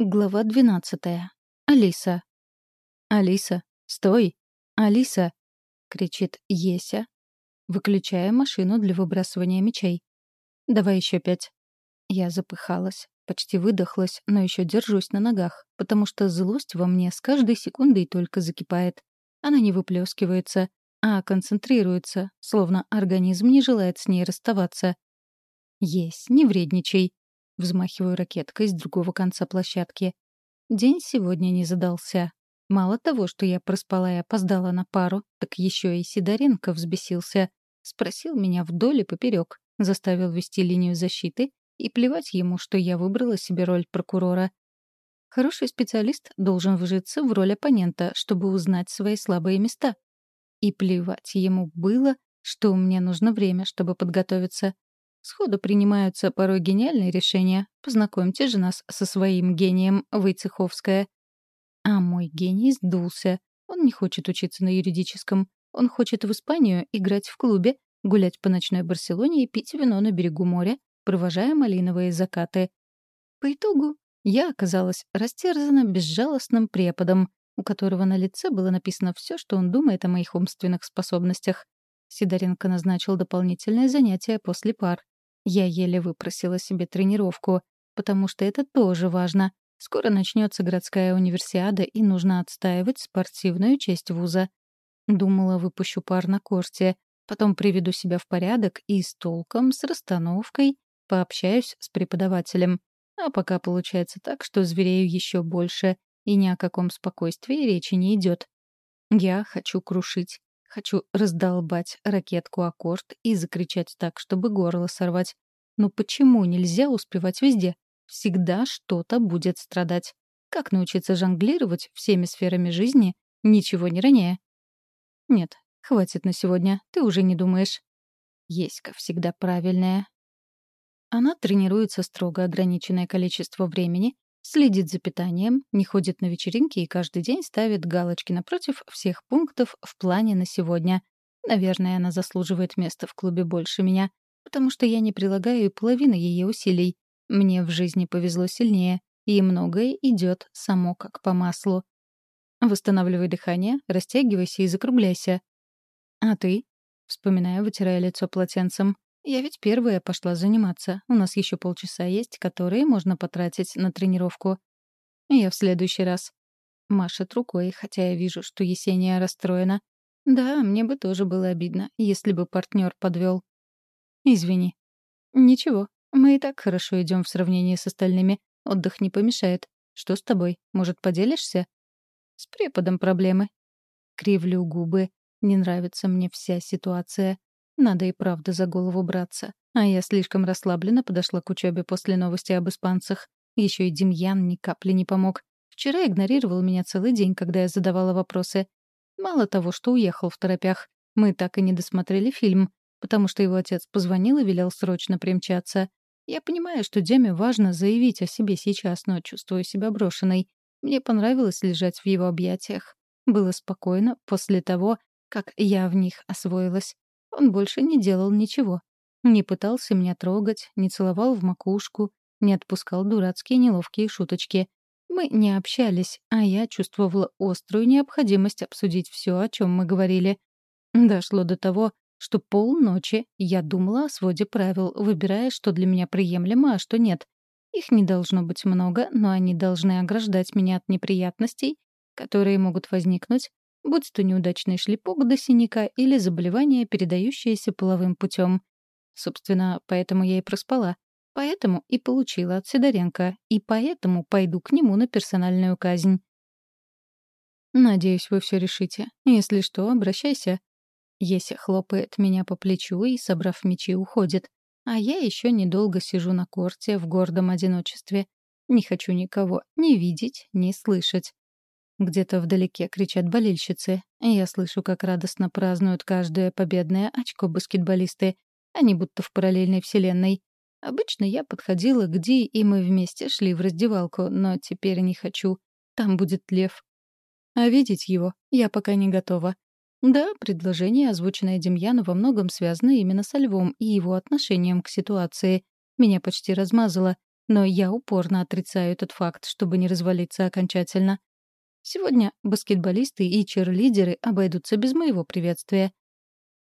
Глава двенадцатая. Алиса. «Алиса, стой! Алиса!» — кричит Еся, выключая машину для выбрасывания мечей. «Давай еще пять». Я запыхалась, почти выдохлась, но еще держусь на ногах, потому что злость во мне с каждой секундой только закипает. Она не выплескивается, а концентрируется, словно организм не желает с ней расставаться. «Есть, не вредничай», Взмахиваю ракеткой с другого конца площадки. День сегодня не задался. Мало того, что я проспала и опоздала на пару, так еще и Сидоренко взбесился. Спросил меня вдоль и поперек, заставил вести линию защиты и плевать ему, что я выбрала себе роль прокурора. Хороший специалист должен вжиться в роль оппонента, чтобы узнать свои слабые места. И плевать ему было, что мне нужно время, чтобы подготовиться. Сходу принимаются порой гениальные решения. Познакомьте же нас со своим гением, Войцеховская. А мой гений сдулся. Он не хочет учиться на юридическом. Он хочет в Испанию играть в клубе, гулять по ночной Барселоне и пить вино на берегу моря, провожая малиновые закаты. По итогу я оказалась растерзана безжалостным преподом, у которого на лице было написано все, что он думает о моих умственных способностях. Сидоренко назначил дополнительное занятие после пар. Я еле выпросила себе тренировку, потому что это тоже важно. Скоро начнется городская универсиада, и нужно отстаивать спортивную честь вуза. Думала, выпущу пар на корте, потом приведу себя в порядок и с толком, с расстановкой пообщаюсь с преподавателем. А пока получается так, что зверею еще больше, и ни о каком спокойствии речи не идет. Я хочу крушить. Хочу раздолбать ракетку аккорд и закричать так, чтобы горло сорвать. Но почему нельзя успевать везде? Всегда что-то будет страдать. Как научиться жонглировать всеми сферами жизни, ничего не роняя? Нет, хватит на сегодня, ты уже не думаешь. Еська всегда правильная. Она тренируется строго ограниченное количество времени, Следит за питанием, не ходит на вечеринки и каждый день ставит галочки напротив всех пунктов в плане на сегодня. Наверное, она заслуживает места в клубе больше меня, потому что я не прилагаю и половины ее усилий. Мне в жизни повезло сильнее, и многое идет само как по маслу. Восстанавливай дыхание, растягивайся и закругляйся. А ты? Вспоминаю, вытирая лицо полотенцем. Я ведь первая пошла заниматься. У нас еще полчаса есть, которые можно потратить на тренировку. Я в следующий раз. Машет рукой, хотя я вижу, что Есения расстроена. Да, мне бы тоже было обидно, если бы партнер подвел. Извини. Ничего, мы и так хорошо идем в сравнении с остальными. Отдых не помешает. Что с тобой? Может, поделишься? С преподом проблемы. Кривлю губы. Не нравится мне вся ситуация. Надо и правда за голову браться. А я слишком расслабленно подошла к учебе после новости об испанцах. Еще и Демьян ни капли не помог. Вчера игнорировал меня целый день, когда я задавала вопросы. Мало того, что уехал в торопях, мы так и не досмотрели фильм, потому что его отец позвонил и велел срочно примчаться. Я понимаю, что Деме важно заявить о себе сейчас, но чувствую себя брошенной. Мне понравилось лежать в его объятиях. Было спокойно после того, как я в них освоилась. Он больше не делал ничего. Не пытался меня трогать, не целовал в макушку, не отпускал дурацкие неловкие шуточки. Мы не общались, а я чувствовала острую необходимость обсудить все, о чем мы говорили. Дошло до того, что полночи я думала о своде правил, выбирая, что для меня приемлемо, а что нет. Их не должно быть много, но они должны ограждать меня от неприятностей, которые могут возникнуть, будь то неудачный шлепок до синяка или заболевание, передающееся половым путем. Собственно, поэтому я и проспала. Поэтому и получила от Сидоренко, и поэтому пойду к нему на персональную казнь. «Надеюсь, вы все решите. Если что, обращайся». Еся хлопает меня по плечу и, собрав мечи, уходит. А я еще недолго сижу на корте в гордом одиночестве. Не хочу никого ни видеть, ни слышать. Где-то вдалеке кричат болельщицы. Я слышу, как радостно празднуют каждое победное очко баскетболисты. Они будто в параллельной вселенной. Обычно я подходила к Ди, и мы вместе шли в раздевалку, но теперь не хочу. Там будет лев. А видеть его я пока не готова. Да, предложение, озвученное Демьяну, во многом связано именно со львом и его отношением к ситуации. Меня почти размазало. но я упорно отрицаю этот факт, чтобы не развалиться окончательно. Сегодня баскетболисты и черлидеры обойдутся без моего приветствия.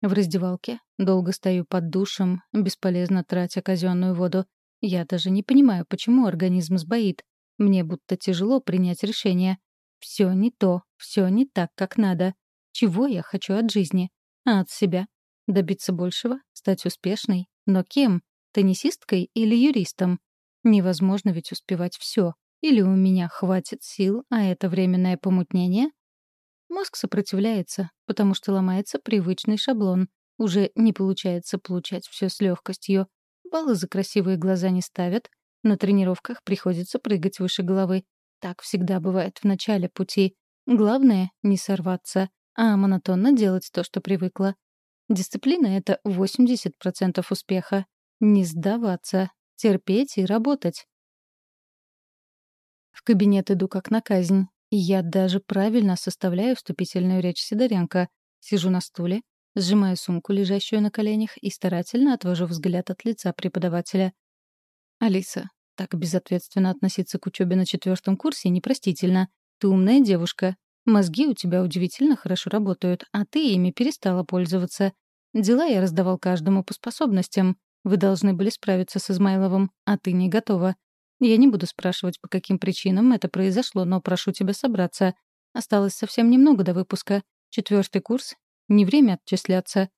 В раздевалке долго стою под душем, бесполезно тратя казенную воду. Я даже не понимаю, почему организм сбоит. Мне будто тяжело принять решение. Все не то, все не так, как надо. Чего я хочу от жизни? А от себя? Добиться большего? Стать успешной? Но кем? Теннисисткой или юристом? Невозможно ведь успевать все. Или у меня хватит сил, а это временное помутнение? Мозг сопротивляется, потому что ломается привычный шаблон. Уже не получается получать все с легкостью. Баллы за красивые глаза не ставят. На тренировках приходится прыгать выше головы. Так всегда бывает в начале пути. Главное — не сорваться, а монотонно делать то, что привыкла. Дисциплина — это 80% успеха. Не сдаваться, терпеть и работать. В кабинет иду как на казнь. И я даже правильно составляю вступительную речь Сидоренко. Сижу на стуле, сжимаю сумку, лежащую на коленях, и старательно отвожу взгляд от лица преподавателя. «Алиса, так безответственно относиться к учебе на четвертом курсе непростительно. Ты умная девушка. Мозги у тебя удивительно хорошо работают, а ты ими перестала пользоваться. Дела я раздавал каждому по способностям. Вы должны были справиться с Измайловым, а ты не готова. Я не буду спрашивать, по каким причинам это произошло, но прошу тебя собраться. Осталось совсем немного до выпуска. Четвертый курс. Не время отчисляться.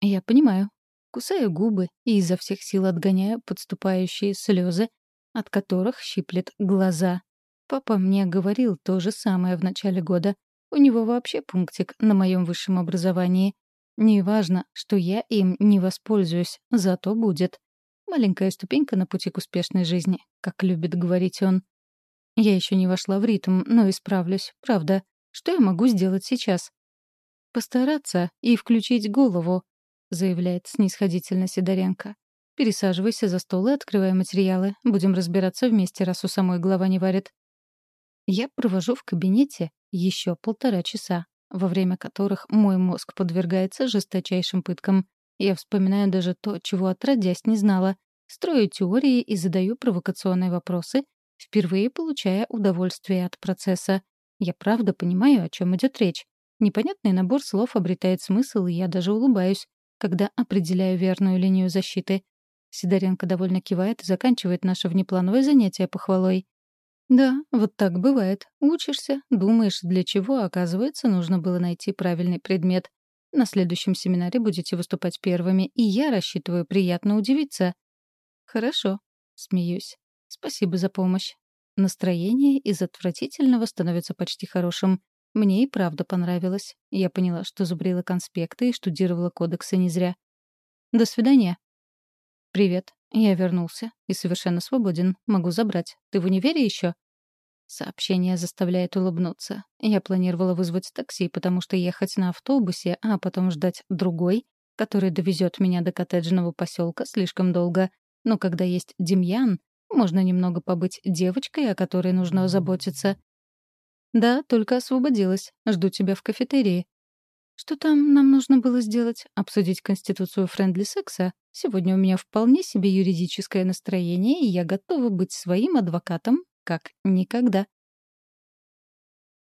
Я понимаю. Кусаю губы и изо всех сил отгоняю подступающие слезы, от которых щиплет глаза. Папа мне говорил то же самое в начале года. У него вообще пунктик на моем высшем образовании. Неважно, что я им не воспользуюсь, зато будет. Маленькая ступенька на пути к успешной жизни, как любит говорить он. Я еще не вошла в ритм, но исправлюсь, правда. Что я могу сделать сейчас? Постараться и включить голову, заявляет снисходительно Сидоренко. Пересаживайся за стол и открывай материалы. Будем разбираться вместе, раз у самой голова не варит. Я провожу в кабинете еще полтора часа во время которых мой мозг подвергается жесточайшим пыткам. Я вспоминаю даже то, чего отродясь не знала. Строю теории и задаю провокационные вопросы, впервые получая удовольствие от процесса. Я правда понимаю, о чем идет речь. Непонятный набор слов обретает смысл, и я даже улыбаюсь, когда определяю верную линию защиты. Сидоренко довольно кивает и заканчивает наше внеплановое занятие похвалой. Да, вот так бывает. Учишься, думаешь, для чего, оказывается, нужно было найти правильный предмет. На следующем семинаре будете выступать первыми, и я рассчитываю приятно удивиться. Хорошо, смеюсь. Спасибо за помощь. Настроение из отвратительного становится почти хорошим. Мне и правда понравилось. Я поняла, что зубрила конспекты и штудировала кодексы не зря. До свидания. Привет. Я вернулся и совершенно свободен. Могу забрать. Ты в универе еще? Сообщение заставляет улыбнуться. Я планировала вызвать такси, потому что ехать на автобусе, а потом ждать другой, который довезет меня до коттеджного поселка, слишком долго. Но когда есть Демьян, можно немного побыть девочкой, о которой нужно заботиться. Да, только освободилась. Жду тебя в кафетерии. Что там нам нужно было сделать? Обсудить конституцию френдли секса? Сегодня у меня вполне себе юридическое настроение, и я готова быть своим адвокатом как никогда.